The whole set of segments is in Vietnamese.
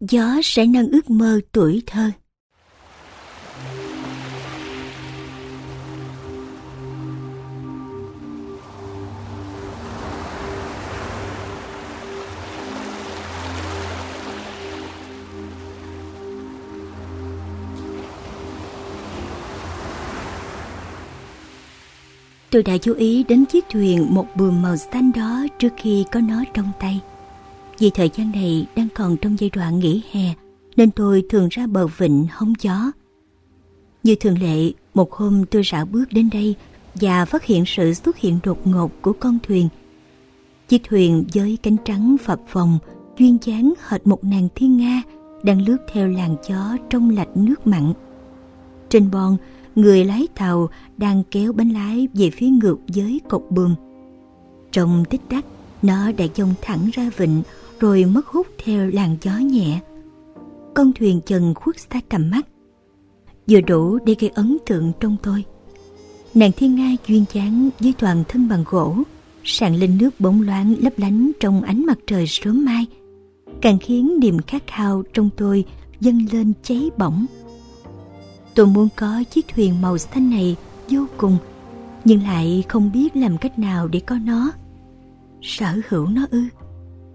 Gió sẽ nâng ước mơ tuổi thơ. Tôi đã chú ý đến chiếc thuyền một buồm màu xanh đó trước khi có nó trong tay. Vì thời gian này đang còn trong giai đoạn nghỉ hè, nên tôi thường ra bờ vịnh hóng gió. Như thường lệ, một hôm tôi rảo bước đến đây và phát hiện sự xuất hiện đột ngột của con thuyền. Chiếc thuyền với cánh trắng phập phồng, duyên dáng hệt một nàng thiên nga đang lướt theo làn gió trong lạch nước mặn. Trên bon, người lái tàu đang kéo bánh lái về phía ngược với cột buồm. Trong tích tắc, nó đã dông thẳng ra vịnh rồi mất hút theo làn gió nhẹ. Con thuyền chần khuất xa tầm mắt, vừa đủ để gây ấn tượng trong tôi. Nàng thiên nga duyên dáng với toàn thân bằng gỗ, sàn lên nước bóng loáng lấp lánh trong ánh mặt trời sớm mai, càng khiến niềm khát khao trong tôi dâng lên cháy bỏng. Tôi muốn có chiếc thuyền màu xanh này vô cùng, nhưng lại không biết làm cách nào để có nó. Sở hữu nó ư?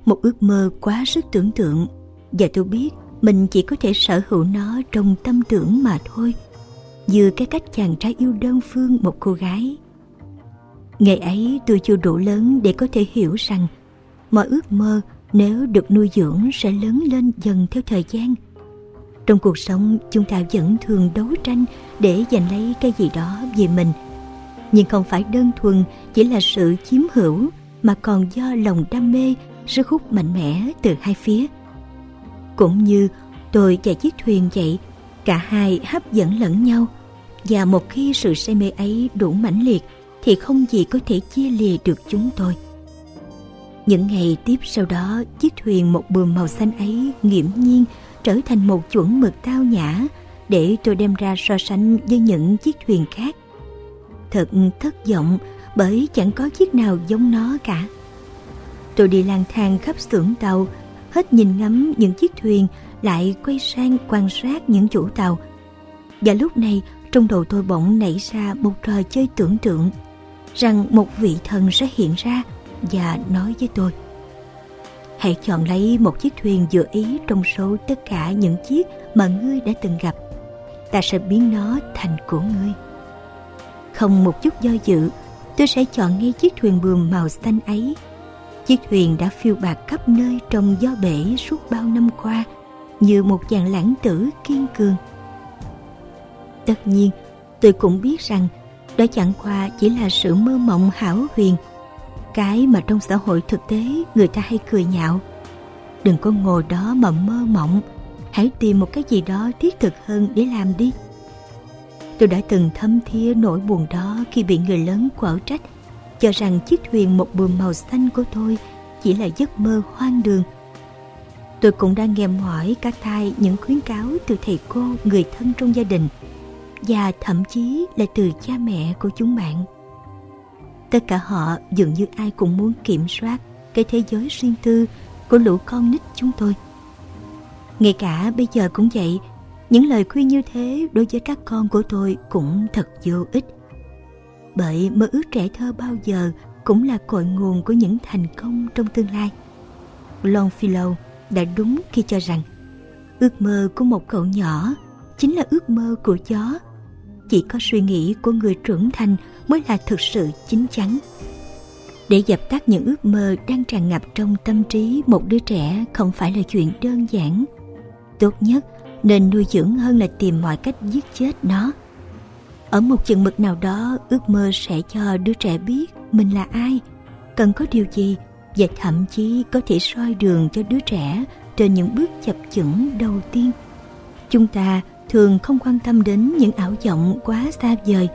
Một ước mơ quá sức tưởng tượng, và tôi biết mình chỉ có thể sở hữu nó trong tâm tưởng mà thôi. Như cái cách chàng trai yêu đơn phương một cô gái. Ngày ấy tôi chưa đủ lớn để có thể hiểu rằng mọi ước mơ nếu được nuôi dưỡng sẽ lớn lên dần theo thời gian trong cuộc sống chúng ta vẫn thường đấu tranh để giành lấy cái gì đó về mình nhưng không phải đơn thuần chỉ là sự chiếm hữu mà còn do lòng đam mê sức hút mạnh mẽ từ hai phía cũng như tôi và chiếc thuyền vậy cả hai hấp dẫn lẫn nhau và một khi sự say mê ấy đủ mãnh liệt, thì không gì có thể chia lìa được chúng tôi những ngày tiếp sau đó, chiếc thuyền một bườm màu xanh ấy nghiễm nhiên trở thành một chuẩn mực tao nhã để tôi đem ra so sánh với những chiếc thuyền khác. Thật thất vọng, bởi chẳng có chiếc nào giống nó cả. Tôi đi lang thang khắp xưởng tàu, hết nhìn ngắm những chiếc thuyền lại quay sang quan sát những chủ tàu. Và lúc này trong đầu tôi bỗng nảy ra một trò chơi tưởng tượng rằng một vị thần sẽ hiện ra và nói với tôi Hãy chọn lấy một chiếc thuyền vừa ý trong số tất cả những chiếc mà ngươi đã từng gặp. Ta sẽ biến nó thành của ngươi. Không một chút do dự, tôi sẽ chọn ngay chiếc thuyền buồm màu xanh ấy. Chiếc thuyền đã phiêu bạc khắp nơi trong gió bể suốt bao năm qua, như một chàng lãng tử kiên cường. Tất nhiên, tôi cũng biết rằng đó chẳng qua chỉ là sự mơ mộng hảo huyền cái mà trong xã hội thực tế người ta hay cười nhạo đừng có ngồi đó mà mơ mộng hãy tìm một cái gì đó thiết thực hơn để làm đi tôi đã từng thâm thía nỗi buồn đó khi bị người lớn quở trách cho rằng chiếc thuyền một buồm màu xanh của tôi chỉ là giấc mơ hoang đường tôi cũng đang nghe mỏi các thai những khuyến cáo từ thầy cô người thân trong gia đình và thậm chí là từ cha mẹ của chúng bạn Tất cả họ dường như ai cũng muốn kiểm soát cái thế giới riêng tư của lũ con nít chúng tôi. Ngay cả bây giờ cũng vậy, những lời khuyên như thế đối với các con của tôi cũng thật vô ích. Bởi mơ ước trẻ thơ bao giờ cũng là cội nguồn của những thành công trong tương lai. Longfellow đã đúng khi cho rằng, ước mơ của một cậu nhỏ chính là ước mơ của chó. Chỉ có suy nghĩ của người trưởng thành mới là thực sự chín chắn để dập tắt những ước mơ đang tràn ngập trong tâm trí một đứa trẻ không phải là chuyện đơn giản tốt nhất nên nuôi dưỡng hơn là tìm mọi cách giết chết nó ở một chừng mực nào đó ước mơ sẽ cho đứa trẻ biết mình là ai cần có điều gì và thậm chí có thể soi đường cho đứa trẻ trên những bước chập chững đầu tiên chúng ta thường không quan tâm đến những ảo vọng quá xa vời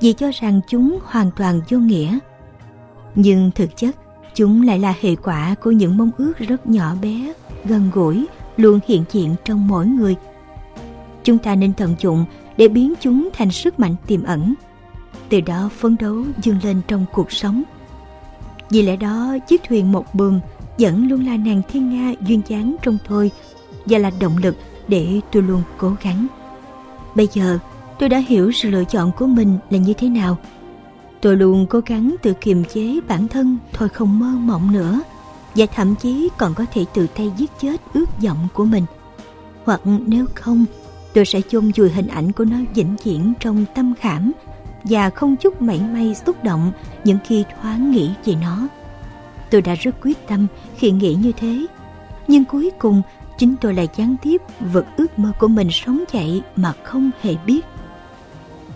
vì cho rằng chúng hoàn toàn vô nghĩa. Nhưng thực chất, chúng lại là hệ quả của những mong ước rất nhỏ bé, gần gũi, luôn hiện diện trong mỗi người. Chúng ta nên tận dụng để biến chúng thành sức mạnh tiềm ẩn, từ đó phấn đấu dâng lên trong cuộc sống. Vì lẽ đó, chiếc thuyền một buồm vẫn luôn là nàng thiên nga duyên dáng trong tôi, và là động lực để tôi luôn cố gắng. Bây giờ, tôi đã hiểu sự lựa chọn của mình là như thế nào. Tôi luôn cố gắng tự kiềm chế bản thân thôi không mơ mộng nữa và thậm chí còn có thể tự tay giết chết ước vọng của mình. Hoặc nếu không, tôi sẽ chôn vùi hình ảnh của nó vĩnh viễn trong tâm khảm và không chút mảy may xúc động những khi thoáng nghĩ về nó. Tôi đã rất quyết tâm khi nghĩ như thế, nhưng cuối cùng chính tôi lại gián tiếp vật ước mơ của mình sống dậy mà không hề biết.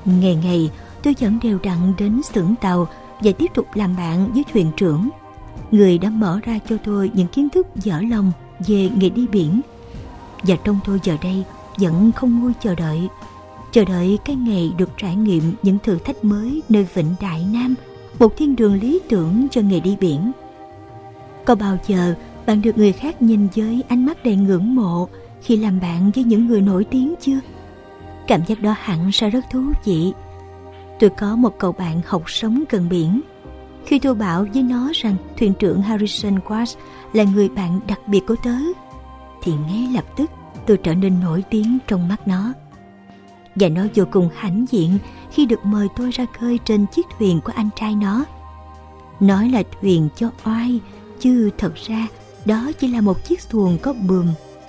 Ngày ngày, tôi vẫn đều đặn đến xưởng tàu và tiếp tục làm bạn với thuyền trưởng. Người đã mở ra cho tôi những kiến thức dở lòng về nghề đi biển. Và trong tôi giờ đây vẫn không nguôi chờ đợi. Chờ đợi cái ngày được trải nghiệm những thử thách mới nơi vịnh Đại Nam, một thiên đường lý tưởng cho nghề đi biển. Có bao giờ bạn được người khác nhìn với ánh mắt đầy ngưỡng mộ khi làm bạn với những người nổi tiếng chưa? Cảm giác đó hẳn sẽ rất thú vị. Tôi có một cậu bạn học sống gần biển. Khi tôi bảo với nó rằng thuyền trưởng Harrison Watts là người bạn đặc biệt của tớ, thì ngay lập tức tôi trở nên nổi tiếng trong mắt nó. Và nó vô cùng hãnh diện khi được mời tôi ra khơi trên chiếc thuyền của anh trai nó. Nói là thuyền cho oai, chứ thật ra đó chỉ là một chiếc xuồng có buồm,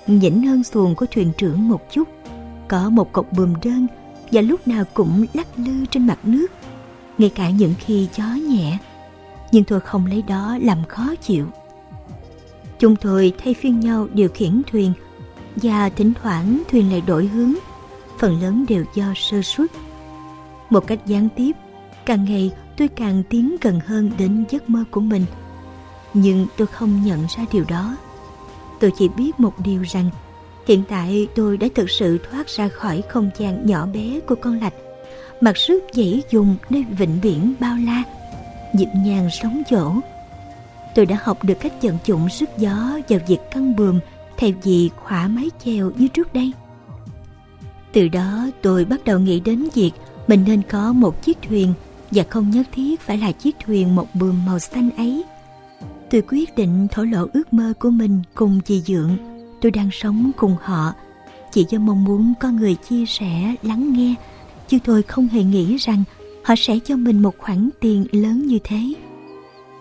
nhỉnh hơn xuồng của thuyền trưởng một chút. Có một cột buồm đơn và lúc nào cũng lắc lư trên mặt nước, ngay cả những khi gió nhẹ. Nhưng tôi không lấy đó làm khó chịu. Chúng tôi thay phiên nhau điều khiển thuyền và thỉnh thoảng thuyền lại đổi hướng, phần lớn đều do sơ suất. Một cách gián tiếp, càng ngày tôi càng tiến gần hơn đến giấc mơ của mình – nhưng tôi không nhận ra điều đó. Tôi chỉ biết một điều rằng hiện tại tôi đã thực sự thoát ra khỏi không gian nhỏ bé của con lạch, mặc sức dãy dùng nơi vịnh biển bao la, nhịp nhàng sóng chỗ. Tôi đã học được cách vận dụng sức gió vào việc căng buồm thay vì khỏa mái chèo như trước đây. Từ đó tôi bắt đầu nghĩ đến việc mình nên có một chiếc thuyền và không nhất thiết phải là chiếc thuyền một buồm màu xanh ấy Tôi quyết định thổ lộ ước mơ của mình cùng chị Dượng. Tôi đang sống cùng họ. Chỉ do mong muốn có người chia sẻ, lắng nghe. Chứ tôi không hề nghĩ rằng họ sẽ cho mình một khoản tiền lớn như thế.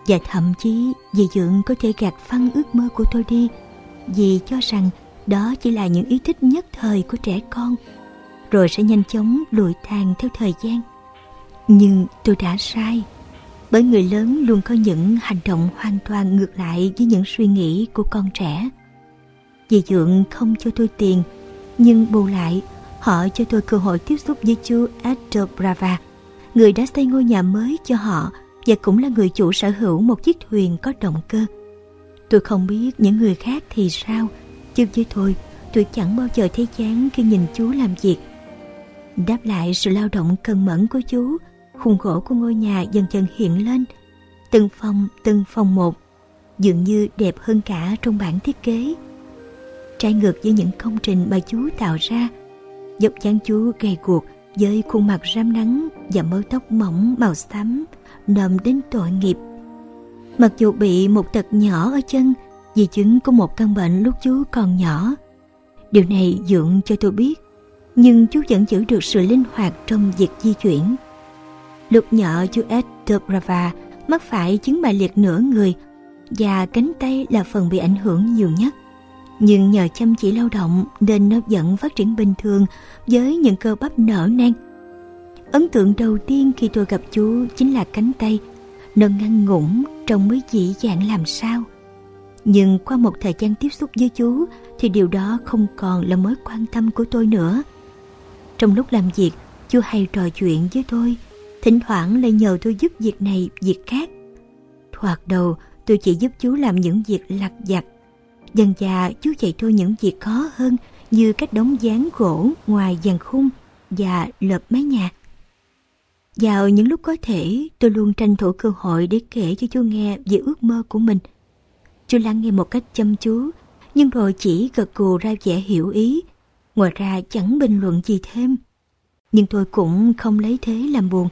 Và thậm chí dì Dượng có thể gạt phăng ước mơ của tôi đi. Vì cho rằng đó chỉ là những ý thích nhất thời của trẻ con. Rồi sẽ nhanh chóng lụi tàn theo thời gian. Nhưng tôi đã sai bởi người lớn luôn có những hành động hoàn toàn ngược lại với những suy nghĩ của con trẻ. Dì Dượng không cho tôi tiền, nhưng bù lại, họ cho tôi cơ hội tiếp xúc với chú Edgar Brava, người đã xây ngôi nhà mới cho họ và cũng là người chủ sở hữu một chiếc thuyền có động cơ. Tôi không biết những người khác thì sao, chứ với tôi, tôi chẳng bao giờ thấy chán khi nhìn chú làm việc. Đáp lại sự lao động cần mẫn của chú, khung gỗ của ngôi nhà dần dần hiện lên. Từng phòng từng phòng một dường như đẹp hơn cả trong bản thiết kế. Trái ngược với những công trình mà chú tạo ra dốc dáng chú gầy guộc với khuôn mặt rám nắng và mớ tóc mỏng màu xám nồm đến tội nghiệp mặc dù bị một tật nhỏ ở chân di chứng của một căn bệnh lúc chú còn nhỏ điều này dượng cho tôi biết, nhưng chú vẫn giữ được sự linh hoạt trong việc di chuyển Lúc nhỏ chú Ed Dobrava mắc phải chứng bại liệt nửa người và cánh tay là phần bị ảnh hưởng nhiều nhất. Nhưng nhờ chăm chỉ lao động nên nó vẫn phát triển bình thường với những cơ bắp nở nang. Ấn tượng đầu tiên khi tôi gặp chú chính là cánh tay. Nó ngăn ngủng trông mới dĩ dạng làm sao. Nhưng qua một thời gian tiếp xúc với chú thì điều đó không còn là mối quan tâm của tôi nữa. Trong lúc làm việc, chú hay trò chuyện với tôi thỉnh thoảng lại nhờ tôi giúp việc này, việc khác. Thoạt đầu, tôi chỉ giúp chú làm những việc lặt vặt. Dần dà, chú dạy tôi những việc khó hơn như cách đóng dáng gỗ ngoài dàn khung và lợp mái nhà. Vào những lúc có thể, tôi luôn tranh thủ cơ hội để kể cho chú nghe về ước mơ của mình. Chú lắng nghe một cách chăm chú, nhưng rồi chỉ gật gù ra vẻ hiểu ý. Ngoài ra chẳng bình luận gì thêm. Nhưng tôi cũng không lấy thế làm buồn.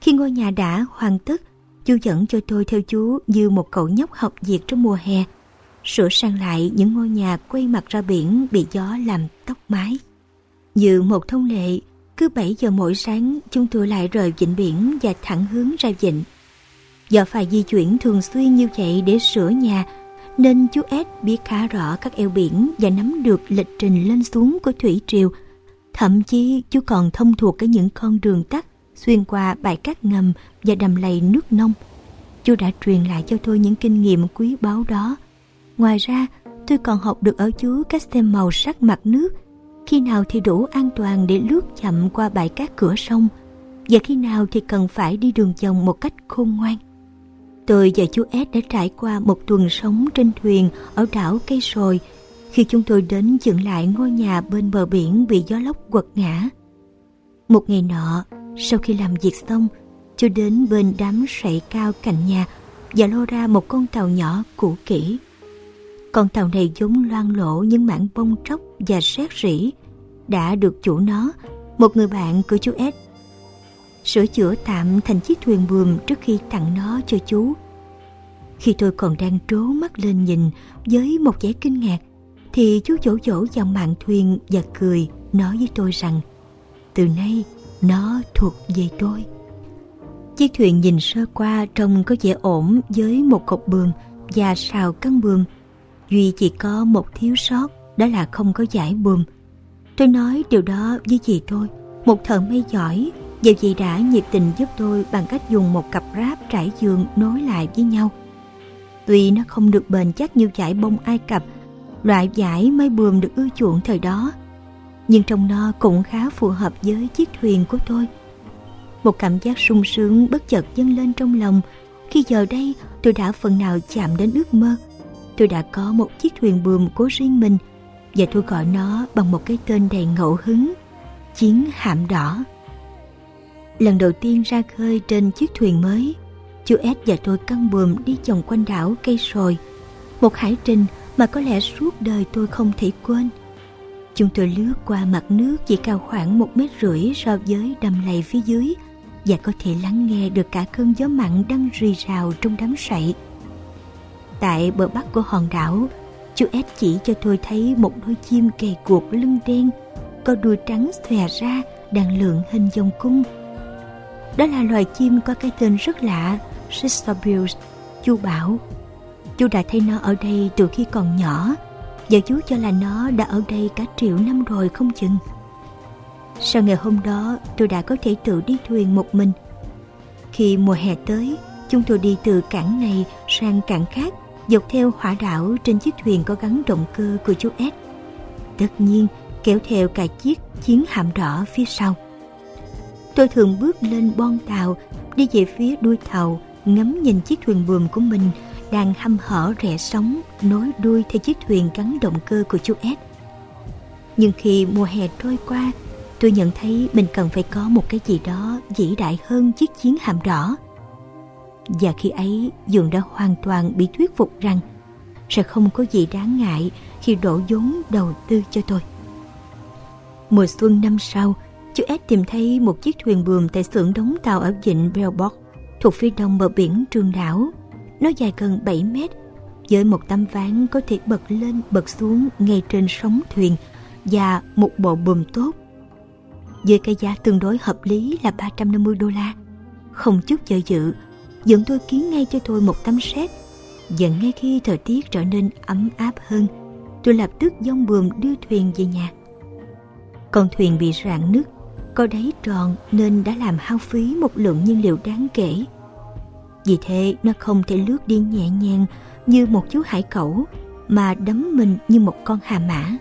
Khi ngôi nhà đã hoàn tất, chú dẫn cho tôi theo chú như một cậu nhóc học việc trong mùa hè. sửa sang lại những ngôi nhà quay mặt ra biển bị gió làm tóc mái. Như một thông lệ, cứ 7 giờ mỗi sáng chúng tôi lại rời vịnh biển và thẳng hướng ra vịnh. Do phải di chuyển thường xuyên như vậy để sửa nhà, nên chú S biết khá rõ các eo biển và nắm được lịch trình lên xuống của thủy triều. Thậm chí chú còn thông thuộc cả những con đường tắt xuyên qua bãi cát ngầm và đầm lầy nước nông. Chú đã truyền lại cho tôi những kinh nghiệm quý báu đó. Ngoài ra, tôi còn học được ở chú cách xem màu sắc mặt nước, khi nào thì đủ an toàn để lướt chậm qua bãi cát cửa sông, và khi nào thì cần phải đi đường vòng một cách khôn ngoan. Tôi và chú S đã trải qua một tuần sống trên thuyền ở đảo Cây Sồi khi chúng tôi đến dựng lại ngôi nhà bên bờ biển bị gió lốc quật ngã. Một ngày nọ, sau khi làm việc xong, tôi đến bên đám sậy cao cạnh nhà và lô ra một con tàu nhỏ cũ kỹ. Con tàu này giống loang lỗ những mảng bông tróc và xét rỉ đã được chủ nó, một người bạn của chú Ed sửa chữa tạm thành chiếc thuyền buồm trước khi tặng nó cho chú. Khi tôi còn đang trố mắt lên nhìn với một vẻ kinh ngạc, thì chú chỗ chỗ vào mạn thuyền và cười nói với tôi rằng từ nay nó thuộc về tôi. Chiếc thuyền nhìn sơ qua trông có vẻ ổn với một cột buồm và sào căng buồm. Duy chỉ có một thiếu sót, đó là không có giải buồm. Tôi nói điều đó với dì tôi, một thợ may giỏi Giờ dì đã nhiệt tình giúp tôi bằng cách dùng một cặp ráp trải giường nối lại với nhau. Tuy nó không được bền chắc như vải bông Ai Cập, loại vải may buồm được ưa chuộng thời đó, nhưng trong nó cũng khá phù hợp với chiếc thuyền của tôi. Một cảm giác sung sướng bất chợt dâng lên trong lòng khi giờ đây tôi đã phần nào chạm đến ước mơ. Tôi đã có một chiếc thuyền buồm của riêng mình và tôi gọi nó bằng một cái tên đầy ngẫu hứng, Chiến Hạm Đỏ. Lần đầu tiên ra khơi trên chiếc thuyền mới, chú Ed và tôi căng buồm đi vòng quanh đảo cây sồi, một hải trình mà có lẽ suốt đời tôi không thể quên. Chúng tôi lướt qua mặt nước chỉ cao khoảng một mét rưỡi so với đầm lầy phía dưới và có thể lắng nghe được cả cơn gió mặn đang rì rào trong đám sậy. Tại bờ bắc của hòn đảo, chú S chỉ cho tôi thấy một đôi chim kề cuộc lưng đen, có đuôi trắng xòe ra đang lượn hình vòng cung đó là loài chim có cái tên rất lạ, Sistobills, chú bảo. Chú đã thấy nó ở đây từ khi còn nhỏ, và chú cho là nó đã ở đây cả triệu năm rồi không chừng. Sau ngày hôm đó, tôi đã có thể tự đi thuyền một mình. Khi mùa hè tới, chúng tôi đi từ cảng này sang cảng khác, dọc theo hỏa đảo trên chiếc thuyền có gắn động cơ của chú Ed. Tất nhiên, kéo theo cả chiếc chiến hạm đỏ phía sau. Tôi thường bước lên bon tàu, đi về phía đuôi tàu, ngắm nhìn chiếc thuyền buồm của mình đang hăm hở rẽ sóng nối đuôi theo chiếc thuyền gắn động cơ của chú Ed. Nhưng khi mùa hè trôi qua, tôi nhận thấy mình cần phải có một cái gì đó vĩ đại hơn chiếc chiến hạm đỏ. Và khi ấy, Dường đã hoàn toàn bị thuyết phục rằng sẽ không có gì đáng ngại khi đổ vốn đầu tư cho tôi. Mùa xuân năm sau, chú Ed tìm thấy một chiếc thuyền buồm tại xưởng đóng tàu ở vịnh Belbog, thuộc phía đông bờ biển Trường Đảo. Nó dài gần 7 mét, với một tấm ván có thể bật lên bật xuống ngay trên sóng thuyền và một bộ buồm tốt. Với cái giá tương đối hợp lý là 350 đô la, không chút chờ dự, dẫn tôi kiến ngay cho tôi một tấm séc. Và ngay khi thời tiết trở nên ấm áp hơn, tôi lập tức dông buồm đưa thuyền về nhà. Con thuyền bị rạn nứt, có đáy tròn nên đã làm hao phí một lượng nhiên liệu đáng kể. Vì thế nó không thể lướt đi nhẹ nhàng như một chú hải cẩu mà đấm mình như một con hà mã.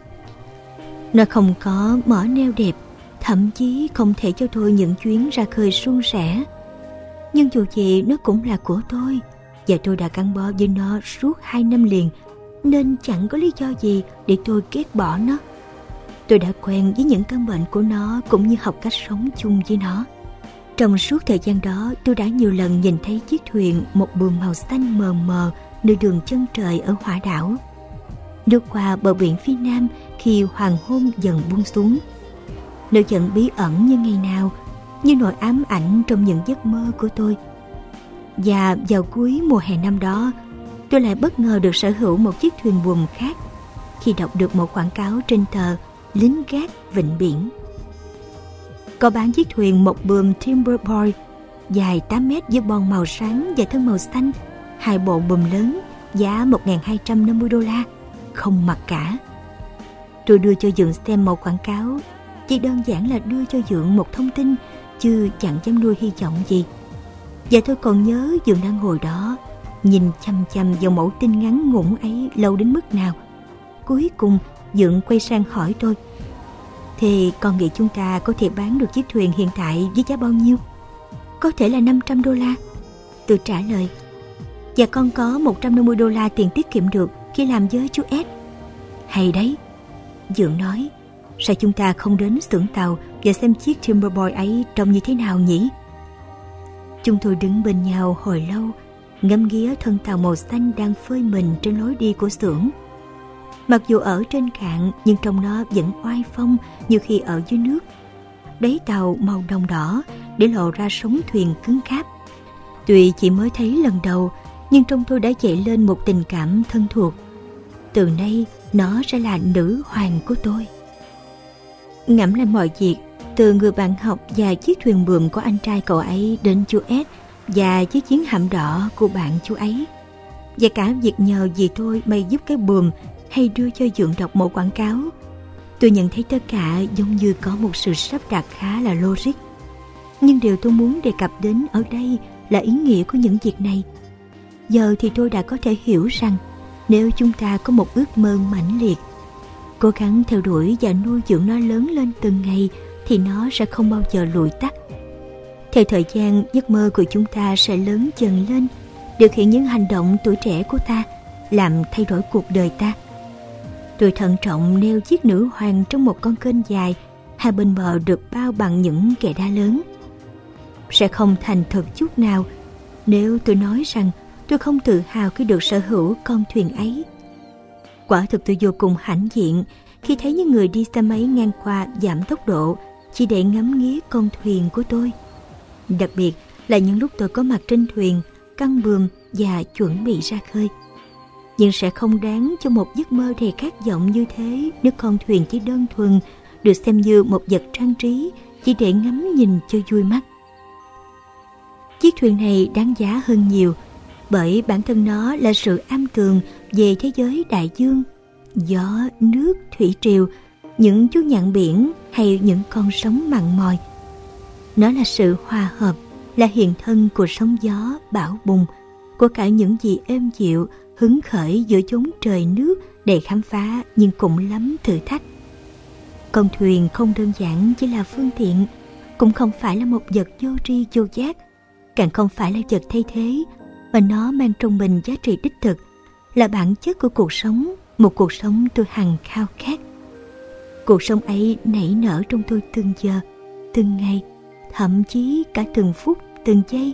Nó không có mỏ neo đẹp, thậm chí không thể cho tôi những chuyến ra khơi suôn sẻ. Nhưng dù gì nó cũng là của tôi và tôi đã gắn bó với nó suốt hai năm liền nên chẳng có lý do gì để tôi ghét bỏ nó. Tôi đã quen với những căn bệnh của nó cũng như học cách sống chung với nó. Trong suốt thời gian đó, tôi đã nhiều lần nhìn thấy chiếc thuyền một buồn màu xanh mờ mờ nơi đường chân trời ở hỏa đảo. Đưa qua bờ biển phía nam khi hoàng hôn dần buông xuống. Nơi giận bí ẩn như ngày nào, như nỗi ám ảnh trong những giấc mơ của tôi. Và vào cuối mùa hè năm đó, tôi lại bất ngờ được sở hữu một chiếc thuyền buồm khác khi đọc được một quảng cáo trên tờ lính gác vịnh biển. Có bán chiếc thuyền một buồm Timber Boy dài 8 mét với bon màu sáng và thân màu xanh, hai bộ buồm lớn giá 1.250 đô la, không mặc cả. Tôi đưa cho Dượng xem một quảng cáo, chỉ đơn giản là đưa cho Dượng một thông tin, chứ chẳng dám nuôi hy vọng gì. Và tôi còn nhớ giường đang ngồi đó, nhìn chăm chăm vào mẫu tin ngắn ngủn ấy lâu đến mức nào. Cuối cùng, Dượng quay sang hỏi tôi, Thì con nghĩ chúng ta có thể bán được chiếc thuyền hiện tại với giá bao nhiêu? Có thể là 500 đô la. Tôi trả lời, Và con có 150 đô la tiền tiết kiệm được khi làm với chú s. Hay đấy, Dượng nói, sao chúng ta không đến xưởng tàu và xem chiếc Timberboy ấy trông như thế nào nhỉ? Chúng tôi đứng bên nhau hồi lâu, ngắm nghía thân tàu màu xanh đang phơi mình trên lối đi của xưởng. Mặc dù ở trên cạn nhưng trong nó vẫn oai phong như khi ở dưới nước. Đáy tàu màu đồng đỏ để lộ ra sóng thuyền cứng cáp. Tuy chỉ mới thấy lần đầu nhưng trong tôi đã dậy lên một tình cảm thân thuộc. Từ nay nó sẽ là nữ hoàng của tôi. Ngẫm lại mọi việc, từ người bạn học và chiếc thuyền buồm của anh trai cậu ấy đến chú Ed và chiếc chiến hạm đỏ của bạn chú ấy. Và cả việc nhờ gì tôi mày giúp cái buồm hay đưa cho Dượng đọc một quảng cáo. Tôi nhận thấy tất cả giống như có một sự sắp đặt khá là logic. Nhưng điều tôi muốn đề cập đến ở đây là ý nghĩa của những việc này. Giờ thì tôi đã có thể hiểu rằng nếu chúng ta có một ước mơ mãnh liệt, cố gắng theo đuổi và nuôi dưỡng nó lớn lên từng ngày thì nó sẽ không bao giờ lụi tắt. Theo thời gian, giấc mơ của chúng ta sẽ lớn dần lên, điều khiển những hành động tuổi trẻ của ta, làm thay đổi cuộc đời ta. Tôi thận trọng neo chiếc nữ hoàng trong một con kênh dài, hai bên bờ được bao bằng những kẻ đá lớn. Sẽ không thành thật chút nào nếu tôi nói rằng tôi không tự hào khi được sở hữu con thuyền ấy. Quả thực tôi vô cùng hãnh diện khi thấy những người đi xe máy ngang qua giảm tốc độ chỉ để ngắm nghía con thuyền của tôi. Đặc biệt là những lúc tôi có mặt trên thuyền, căng bườm và chuẩn bị ra khơi. Nhưng sẽ không đáng cho một giấc mơ đầy khát vọng như thế nếu con thuyền chỉ đơn thuần được xem như một vật trang trí chỉ để ngắm nhìn cho vui mắt. Chiếc thuyền này đáng giá hơn nhiều bởi bản thân nó là sự am tường về thế giới đại dương, gió, nước, thủy triều, những chú nhạn biển hay những con sóng mặn mòi. Nó là sự hòa hợp, là hiện thân của sóng gió, bão bùng, của cả những gì êm dịu, hứng khởi giữa chốn trời nước để khám phá nhưng cũng lắm thử thách. Con thuyền không đơn giản chỉ là phương tiện, cũng không phải là một vật vô tri vô giác, càng không phải là vật thay thế mà nó mang trong mình giá trị đích thực, là bản chất của cuộc sống, một cuộc sống tôi hằng khao khát. Cuộc sống ấy nảy nở trong tôi từng giờ, từng ngày, thậm chí cả từng phút, từng giây,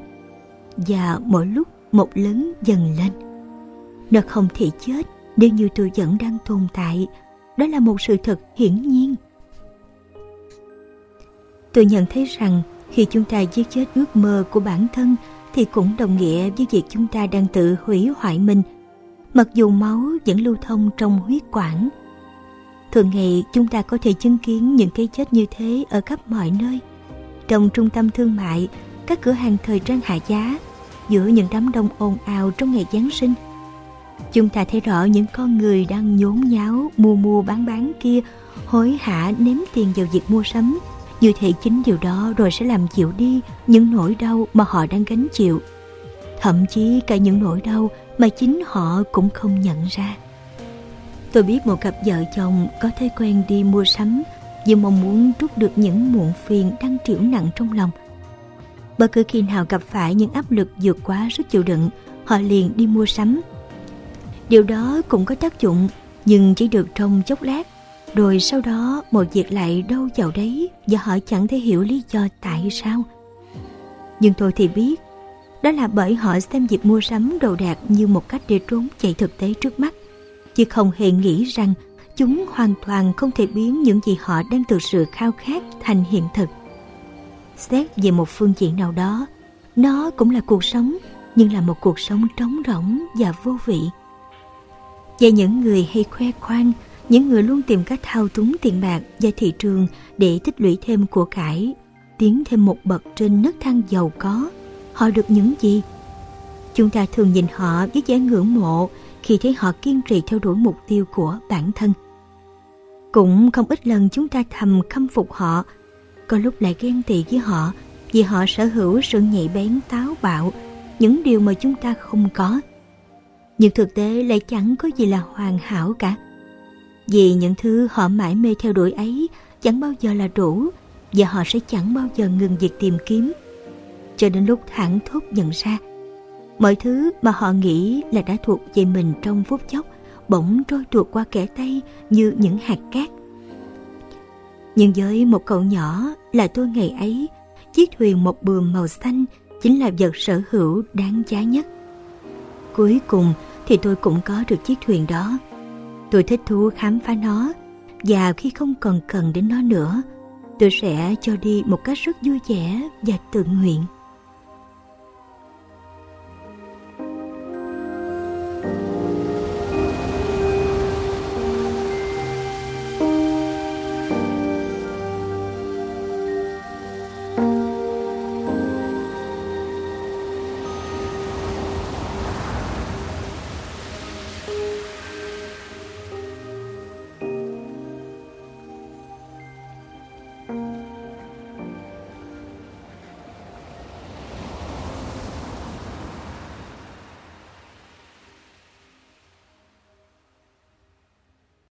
và mỗi lúc một lớn dần lên. Nó không thể chết nếu như tôi vẫn đang tồn tại, đó là một sự thật hiển nhiên. Tôi nhận thấy rằng khi chúng ta giết chết ước mơ của bản thân thì cũng đồng nghĩa với việc chúng ta đang tự hủy hoại mình, mặc dù máu vẫn lưu thông trong huyết quản. Thường ngày, chúng ta có thể chứng kiến những cái chết như thế ở khắp mọi nơi. Trong trung tâm thương mại, các cửa hàng thời trang hạ giá, giữa những đám đông ồn ào trong ngày giáng sinh. Chúng ta thấy rõ những con người đang nhốn nháo, mua mua bán bán kia, hối hả ném tiền vào việc mua sắm như thể chính điều đó rồi sẽ làm chịu đi những nỗi đau mà họ đang gánh chịu. Thậm chí cả những nỗi đau mà chính họ cũng không nhận ra. Tôi biết một cặp vợ chồng có thói quen đi mua sắm vì mong muốn trút được những muộn phiền đang triểu nặng trong lòng. Bất cứ khi nào gặp phải những áp lực vượt quá sức chịu đựng, họ liền đi mua sắm. Điều đó cũng có tác dụng, nhưng chỉ được trong chốc lát rồi sau đó mọi việc lại đâu vào đấy và họ chẳng thể hiểu lý do tại sao. Nhưng tôi thì biết, đó là bởi họ xem việc mua sắm đồ đạc như một cách để trốn chạy thực tế trước mắt, chứ không hề nghĩ rằng chúng hoàn toàn không thể biến những gì họ đang thực sự khao khát thành hiện thực. Xét về một phương diện nào đó, nó cũng là cuộc sống, nhưng là một cuộc sống trống rỗng và vô vị. Và những người hay khoe khoang, những người luôn tìm cách thao túng tiền bạc và thị trường để tích lũy thêm của cải, tiến thêm một bậc trên nấc thang giàu có, họ được những gì? Chúng ta thường nhìn họ với vẻ ngưỡng mộ khi thấy họ kiên trì theo đuổi mục tiêu của bản thân. Cũng không ít lần chúng ta thầm khâm phục họ, có lúc lại ghen tị với họ vì họ sở hữu sự nhạy bén táo bạo, những điều mà chúng ta không có. Nhưng thực tế lại chẳng có gì là hoàn hảo cả. Vì những thứ họ mãi mê theo đuổi ấy chẳng bao giờ là đủ và họ sẽ chẳng bao giờ ngừng việc tìm kiếm. Cho đến lúc thẳng thốt nhận ra, mọi thứ mà họ nghĩ là đã thuộc về mình trong phút chốc bỗng trôi tuột qua kẻ tay như những hạt cát. Nhưng với một cậu nhỏ là tôi ngày ấy, chiếc thuyền một bườm màu xanh chính là vật sở hữu đáng giá nhất. Cuối cùng thì tôi cũng có được chiếc thuyền đó. Tôi thích thú khám phá nó và khi không còn cần đến nó nữa, tôi sẽ cho đi một cách rất vui vẻ và tự nguyện.